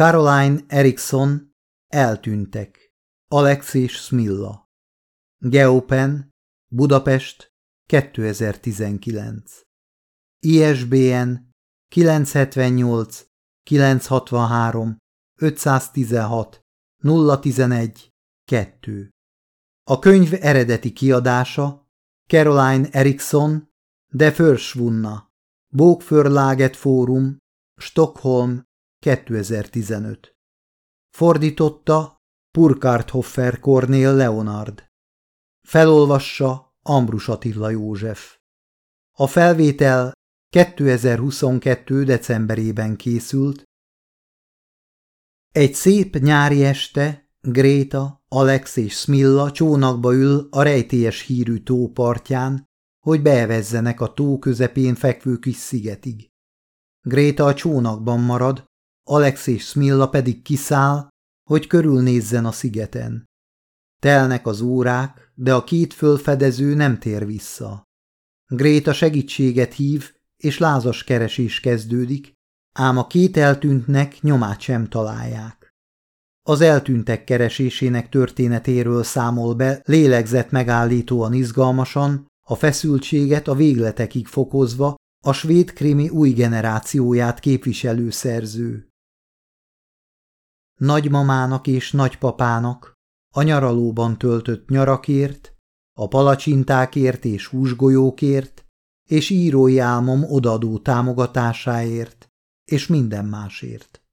Caroline Erikson, eltűntek. Alex és Smilla. Geopen, Budapest, 2019. ISBN 978 963 516 011 2. A könyv eredeti kiadása Caroline Erikson, De Förschwunna, Bókförlaget Fórum, Stockholm, 2015. Fordította Purkarthoffer Cornél Leonard. Felolvassa Ambrus Attila József. A felvétel 2022. decemberében készült. Egy szép nyári este Gréta, Alex és Smilla csónakba ül a rejtélyes hírű tó partján, hogy beevezzenek a tó közepén fekvő kis szigetig. Gréta a csónakban marad, Alex és Smilla pedig kiszáll, hogy körülnézzen a szigeten. Telnek az órák, de a két fölfedező nem tér vissza. Gréta segítséget hív, és lázas keresés kezdődik, ám a két eltűntnek nyomát sem találják. Az eltűntek keresésének történetéről számol be lélegzett megállítóan izgalmasan, a feszültséget a végletekig fokozva a svéd krimi új generációját képviselő szerző. Nagymamának és nagypapának a nyaralóban töltött nyarakért, a palacsintákért és húsgolyókért, és írói álmom odadó támogatásáért, és minden másért.